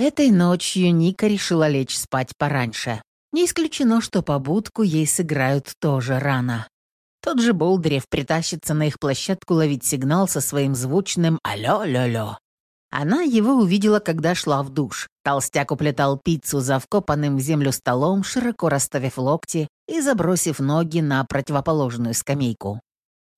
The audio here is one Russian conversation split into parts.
Этой ночью Ника решила лечь спать пораньше. Не исключено, что побудку ей сыграют тоже рано. Тот же Болдырев притащится на их площадку ловить сигнал со своим звучным «Алло-лё-лё». Она его увидела, когда шла в душ. Толстяк уплетал пиццу за вкопанным в землю столом, широко расставив локти и забросив ноги на противоположную скамейку.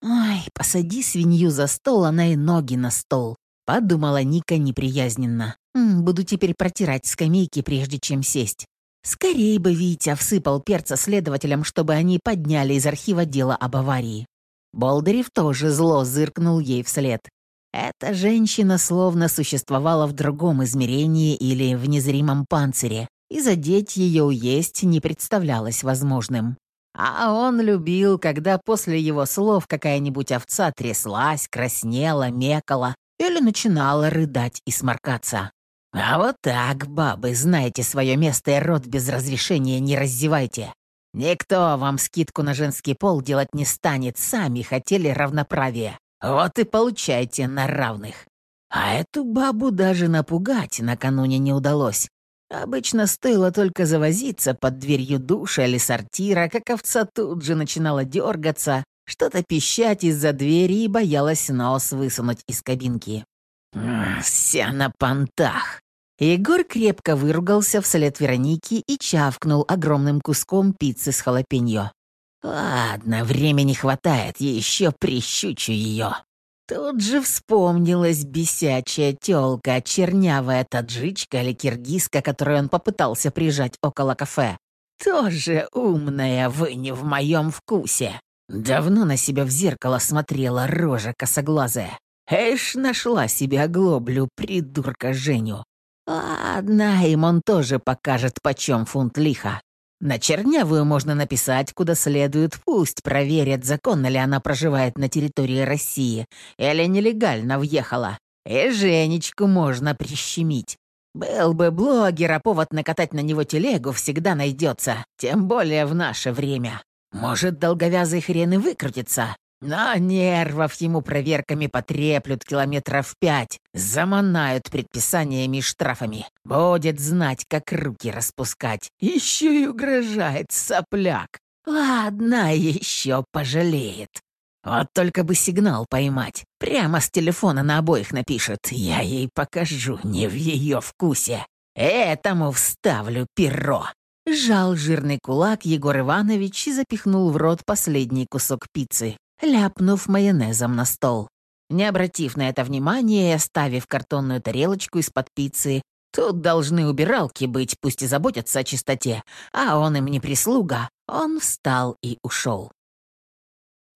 «Ой, посади свинью за стол, она и ноги на стол», — подумала Ника неприязненно. «Буду теперь протирать скамейки, прежде чем сесть. Скорее бы Витя всыпал перца следователям, чтобы они подняли из архива дело об аварии. Болдырев тоже зло зыркнул ей вслед. Эта женщина словно существовала в другом измерении или в незримом панцире, и задеть ее уесть не представлялось возможным. А он любил, когда после его слов какая-нибудь овца тряслась, краснела, мекала или начинала рыдать и сморкаться. А вот так, бабы, знаете свое место и рот без разрешения не раздевайте. Никто вам скидку на женский пол делать не станет, сами хотели равноправия. Вот и получайте на равных. А эту бабу даже напугать накануне не удалось. Обычно стоило только завозиться под дверью душа или сортира, как овца тут же начинала дергаться, что-то пищать из-за двери и боялась нос высунуть из кабинки. «Вся на понтах!» Егор крепко выругался вслед Вероники и чавкнул огромным куском пиццы с халапеньо. «Ладно, времени хватает, еще прищучу ее». Тут же вспомнилась бесячая тёлка, чернявая таджичка или киргизка, которую он попытался прижать около кафе. Тоже умная, вы не в моем вкусе. Давно на себя в зеркало смотрела рожа косоглазая. Эш нашла себе оглоблю, придурка Женю. Ладно, им он тоже покажет, почем фунт лиха. На чернявую можно написать, куда следует, пусть проверят, законно ли она проживает на территории России или нелегально въехала. И Женечку можно прищемить. Был бы блогер, а повод накатать на него телегу всегда найдется, тем более в наше время. Может, долговязый хрен и выкрутится, но нервов ему проверками потреплют километров пять, заманают предписаниями и штрафами. Будет знать, как руки распускать. Еще и угрожает сопляк. Ладно, еще пожалеет. Вот только бы сигнал поймать. Прямо с телефона на обоих напишет. Я ей покажу, не в ее вкусе. Этому вставлю перо. Жал жирный кулак Егор Иванович и запихнул в рот последний кусок пиццы ляпнув майонезом на стол. Не обратив на это внимания и оставив картонную тарелочку из-под пиццы, тут должны убиралки быть, пусть и заботятся о чистоте, а он им не прислуга, он встал и ушел.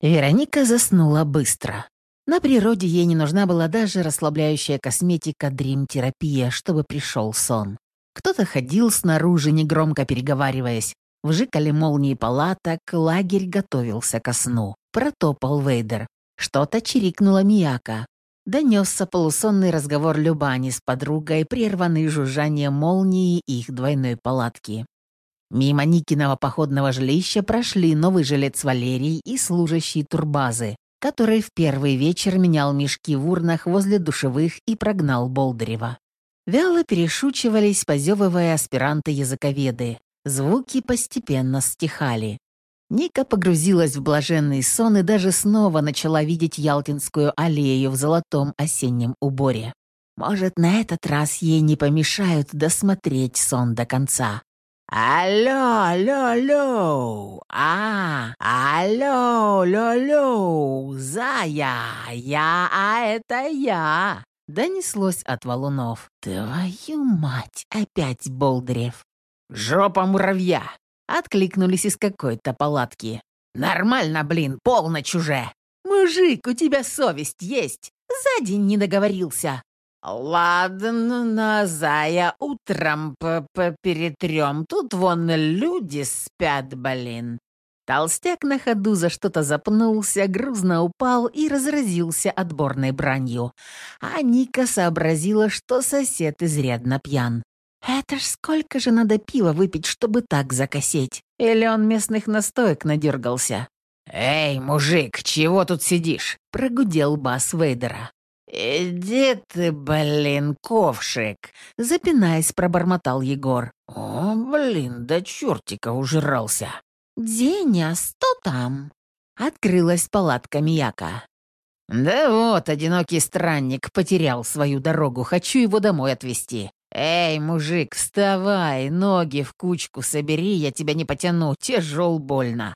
Вероника заснула быстро. На природе ей не нужна была даже расслабляющая косметика дрим-терапия, чтобы пришел сон. Кто-то ходил снаружи, негромко переговариваясь. Вжикали молнии палаток, лагерь готовился ко сну протопал Вейдер. Что-то чирикнула Мияка. Донесся полусонный разговор Любани с подругой, прерванный жужжанием молнии их двойной палатки. Мимо Никиного походного жилища прошли новый жилец Валерий и служащий турбазы, который в первый вечер менял мешки в урнах возле душевых и прогнал Болдырева. Вяло перешучивались, позевывая аспиранты-языковеды. Звуки постепенно стихали. Ника погрузилась в блаженный сон и даже снова начала видеть Ялтинскую аллею в золотом осеннем уборе. Может, на этот раз ей не помешают досмотреть сон до конца. «Алло, алло, алло! А, алло, алло, алло! Зая! Я, а это я!» Донеслось от валунов. «Твою мать! Опять Болдырев!» «Жопа муравья!» Откликнулись из какой-то палатки. «Нормально, блин, полночь уже!» «Мужик, у тебя совесть есть! За день не договорился!» «Ладно, Назая, утром п -п перетрем. Тут вон люди спят, блин». Толстяк на ходу за что-то запнулся, грузно упал и разразился отборной бранью. А Ника сообразила, что сосед изрядно пьян. Это ж сколько же надо пива выпить, чтобы так закосеть? Или он местных настоек надергался? «Эй, мужик, чего тут сидишь?» — прогудел бас Вейдера. «Иди ты, блин, ковшик!» — запинаясь, пробормотал Егор. «О, блин, до чертика ужрался!» «Деня, что там?» — открылась палатка Мияка. «Да вот, одинокий странник потерял свою дорогу, хочу его домой отвезти. Эй, мужик, вставай, ноги в кучку собери, я тебя не потяну, тяжел больно».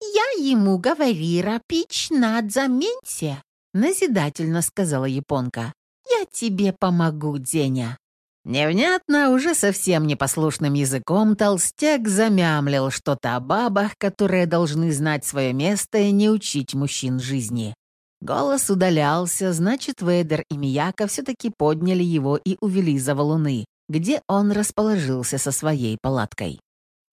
«Я ему говорила, пич над заменьте», — назидательно сказала японка. «Я тебе помогу, Деня». Невнятно, уже совсем непослушным языком толстяк замямлил что-то о бабах, которые должны знать свое место и не учить мужчин жизни. Голос удалялся, значит, Вейдер и Мияка все-таки подняли его и увели за валуны, где он расположился со своей палаткой.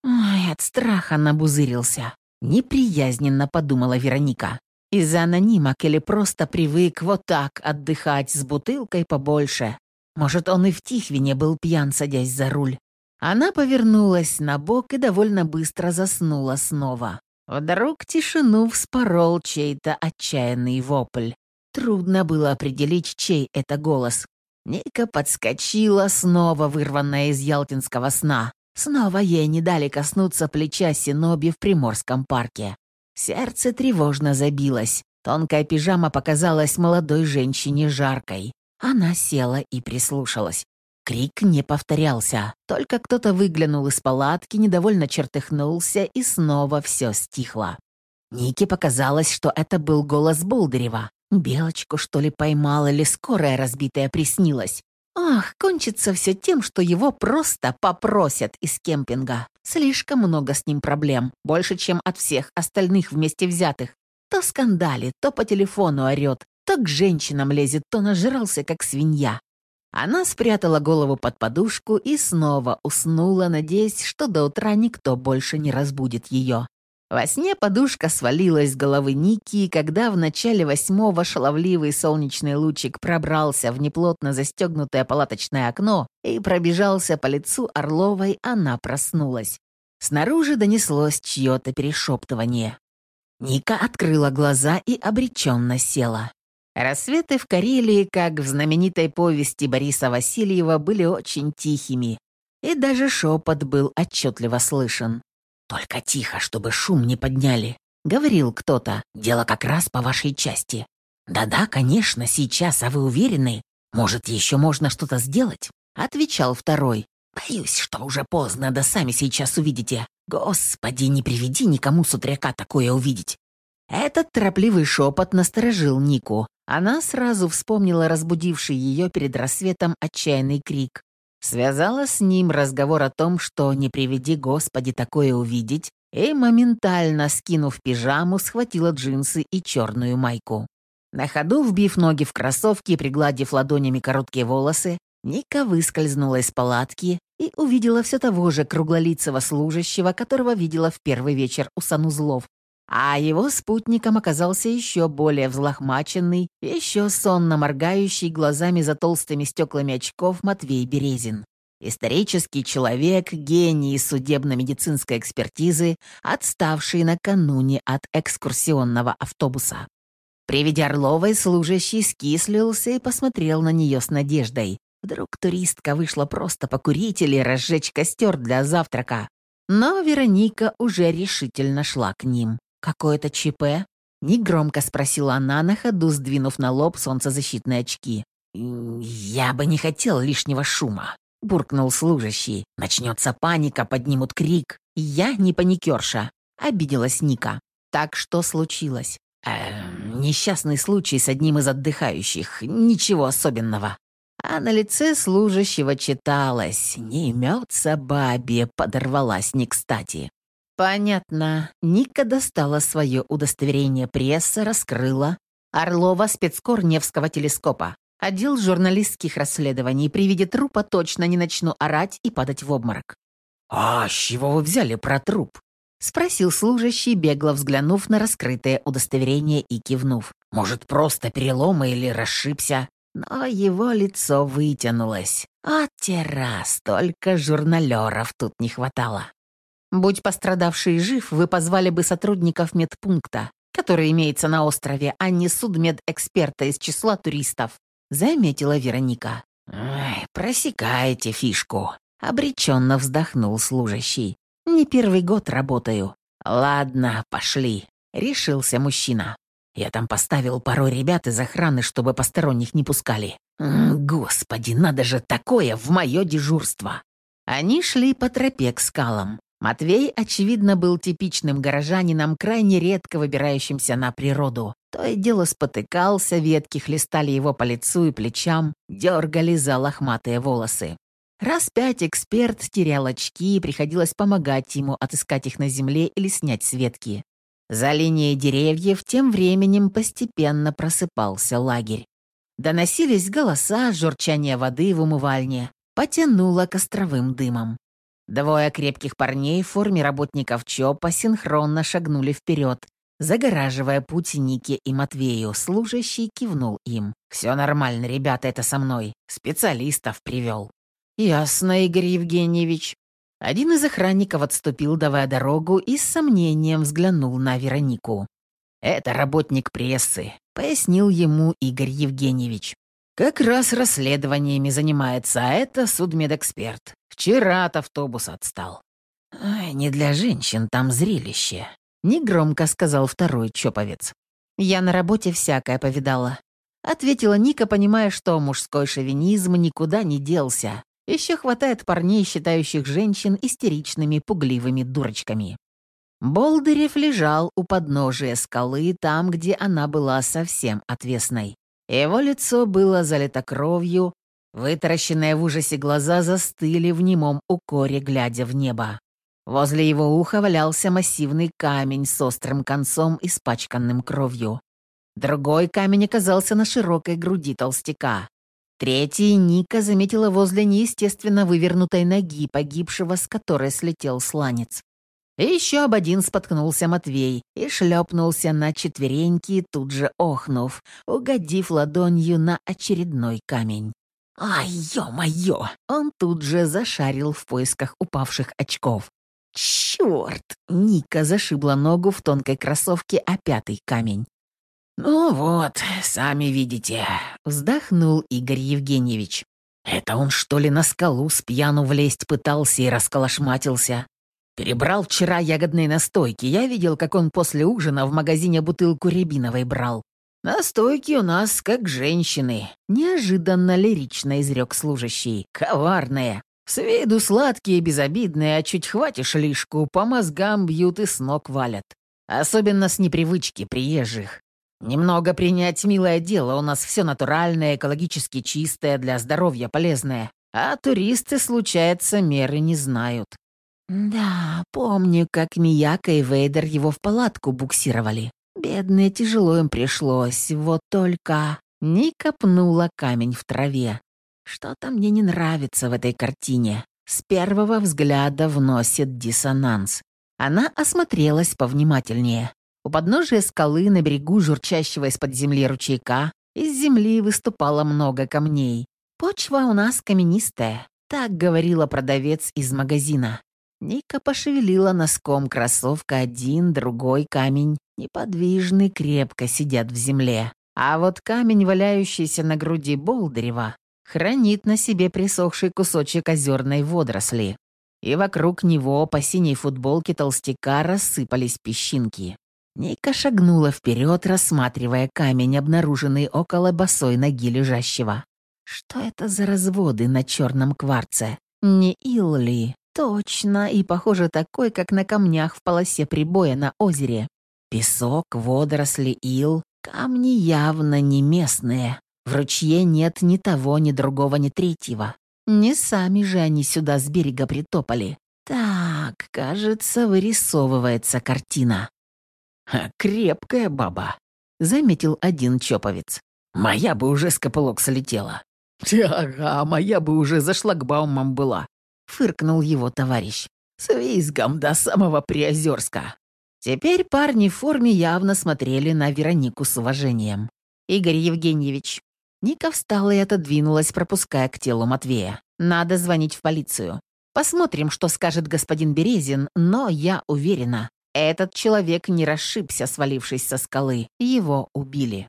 «Ой, от страха набузырился», — неприязненно подумала Вероника. Из-за анонимок или просто привык вот так отдыхать с бутылкой побольше. Может, он и в Тихвине был пьян, садясь за руль. Она повернулась на бок и довольно быстро заснула снова. Вдруг тишину вспорол чей-то отчаянный вопль. Трудно было определить, чей это голос. Ника подскочила, снова вырванная из ялтинского сна. Снова ей не дали коснуться плеча Синоби в Приморском парке. Сердце тревожно забилось. Тонкая пижама показалась молодой женщине жаркой. Она села и прислушалась. Крик не повторялся, только кто-то выглянул из палатки, недовольно чертыхнулся, и снова все стихло. Нике показалось, что это был голос Болдырева. Белочку, что ли, поймал или скорая разбитая приснилась. Ах, кончится все тем, что его просто попросят из кемпинга. Слишком много с ним проблем, больше, чем от всех остальных вместе взятых. То скандалит, то по телефону орет, то к женщинам лезет, то нажрался, как свинья. Она спрятала голову под подушку и снова уснула, надеясь, что до утра никто больше не разбудит ее. Во сне подушка свалилась с головы Ники, и когда в начале восьмого шаловливый солнечный лучик пробрался в неплотно застегнутое палаточное окно и пробежался по лицу Орловой, она проснулась. Снаружи донеслось чье-то перешептывание. Ника открыла глаза и обреченно села. Рассветы в Карелии, как в знаменитой повести Бориса Васильева, были очень тихими, и даже шепот был отчетливо слышен. «Только тихо, чтобы шум не подняли», — говорил кто-то. «Дело как раз по вашей части». «Да-да, конечно, сейчас, а вы уверены? Может, еще можно что-то сделать?» — отвечал второй. «Боюсь, что уже поздно, да сами сейчас увидите. Господи, не приведи никому с утряка такое увидеть». Этот торопливый шепот насторожил Нику. Она сразу вспомнила разбудивший ее перед рассветом отчаянный крик. Связала с ним разговор о том, что «не приведи Господи такое увидеть», и, моментально скинув пижаму, схватила джинсы и черную майку. На ходу, вбив ноги в кроссовки и пригладив ладонями короткие волосы, Ника выскользнула из палатки и увидела все того же круглолицего служащего, которого видела в первый вечер у санузлов, а его спутником оказался еще более взлохмаченный, еще сонно моргающий глазами за толстыми стеклами очков Матвей Березин. Исторический человек, гений судебно-медицинской экспертизы, отставший накануне от экскурсионного автобуса. При виде Орловой служащий скислился и посмотрел на нее с надеждой. Вдруг туристка вышла просто покурить или разжечь костер для завтрака. Но Вероника уже решительно шла к ним. «Какое-то ЧП?» — негромко спросила она, на ходу сдвинув на лоб солнцезащитные очки. «Я бы не хотел лишнего шума», — буркнул служащий. «Начнется паника, поднимут крик. Я не паникерша», — обиделась Ника. «Так что случилось?» э, «Несчастный случай с одним из отдыхающих. Ничего особенного». А на лице служащего читалось «Не имется бабе», подорвалась не кстати. Понятно. Ника достала свое удостоверение прессы, раскрыла. Орлова спецкор Невского телескопа. Отдел журналистских расследований. При виде трупа точно не начну орать и падать в обморок. «А с чего вы взяли про труп?» — спросил служащий, бегло взглянув на раскрытое удостоверение и кивнув. «Может, просто переломы или расшибся?» Но его лицо вытянулось. От террас, только журналеров тут не хватало. Будь пострадавший жив, вы позвали бы сотрудников медпункта, который имеется на острове, а не судмедэксперта из числа туристов. — заметила Вероника. «Ай, просекаете фишку», — обреченно вздохнул служащий. «Не первый год работаю». «Ладно, пошли», — решился мужчина. «Я там поставил пару ребят из охраны, чтобы посторонних не пускали. Господи, надо же такое в мое дежурство!» Они шли по тропе к скалам. Матвей, очевидно, был типичным горожанином, крайне редко выбирающимся на природу. То и дело спотыкался, ветки хлестали его по лицу и плечам, дергали за лохматые волосы. Раз пять эксперт терял очки, и приходилось помогать ему отыскать их на земле или снять с ветки. За линией деревьев тем временем постепенно просыпался лагерь. Доносились голоса, журчание воды в умывальне, потянуло костровым дымом. Двое крепких парней в форме работников ЧОПа синхронно шагнули вперед, загораживая путь Нике и Матвею. Служащий кивнул им. «Все нормально, ребята, это со мной. Специалистов привел». «Ясно, Игорь Евгеньевич». Один из охранников отступил, давая дорогу, и с сомнением взглянул на Веронику. «Это работник прессы», — пояснил ему Игорь Евгеньевич. Как раз расследованиями занимается, а это судмедэксперт. Вчера от автобуса отстал. Ай, не для женщин там зрелище. Негромко сказал второй чоповец. Я на работе всякое повидала. Ответила Ника, понимая, что мужской шовинизм никуда не делся. Еще хватает парней, считающих женщин истеричными, пугливыми дурочками. Болдырев лежал у подножия скалы, там, где она была совсем отвесной. Его лицо было залито кровью, вытаращенные в ужасе глаза застыли в немом укоре, глядя в небо. Возле его уха валялся массивный камень с острым концом, испачканным кровью. Другой камень оказался на широкой груди толстяка. Третий Ника заметила возле неестественно вывернутой ноги погибшего, с которой слетел сланец. Еще об один споткнулся Матвей и шлепнулся на четвереньки, тут же охнув, угодив ладонью на очередной камень. «Ай, ё-моё!» Он тут же зашарил в поисках упавших очков. «Чёрт!» Ника зашибла ногу в тонкой кроссовке о пятый камень. «Ну вот, сами видите», — вздохнул Игорь Евгеньевич. «Это он, что ли, на скалу с пьяну влезть пытался и расколошматился? Перебрал вчера ягодные настойки. Я видел, как он после ужина в магазине бутылку рябиновой брал. Настойки у нас как женщины. Неожиданно лирично изрек служащий. Коварные. С виду сладкие безобидные, а чуть хватишь лишку, по мозгам бьют и с ног валят. Особенно с непривычки приезжих. Немного принять милое дело, у нас все натуральное, экологически чистое, для здоровья полезное. А туристы, случается, меры не знают. «Да, помню, как Мияка и Вейдер его в палатку буксировали. Бедные, тяжело им пришлось, вот только...» Ника пнула камень в траве. «Что-то мне не нравится в этой картине. С первого взгляда вносит диссонанс. Она осмотрелась повнимательнее. У подножия скалы на берегу журчащего из-под земли ручейка из земли выступало много камней. «Почва у нас каменистая», — так говорила продавец из магазина. Ника пошевелила носком кроссовка один, другой камень. Неподвижный, крепко сидят в земле. А вот камень, валяющийся на груди Болдырева, хранит на себе присохший кусочек озерной водоросли. И вокруг него по синей футболке толстяка рассыпались песчинки. Ника шагнула вперед, рассматривая камень, обнаруженный около босой ноги лежащего. Что это за разводы на черном кварце? Не ил ли? Точно, и похоже такой, как на камнях в полосе прибоя на озере. Песок, водоросли, ил, камни явно не местные. В ручье нет ни того, ни другого, ни третьего. Не сами же они сюда с берега притопали. Так, кажется, вырисовывается картина. «Крепкая баба», — заметил один чоповец. «Моя бы уже с копылок слетела». «Ага, моя бы уже за шлагбаумом была», — фыркнул его товарищ. «С визгом до самого Приозерска». Теперь парни в форме явно смотрели на Веронику с уважением. «Игорь Евгеньевич». Ника встала и отодвинулась, пропуская к телу Матвея. «Надо звонить в полицию. Посмотрим, что скажет господин Березин, но я уверена, этот человек не расшибся, свалившись со скалы. Его убили».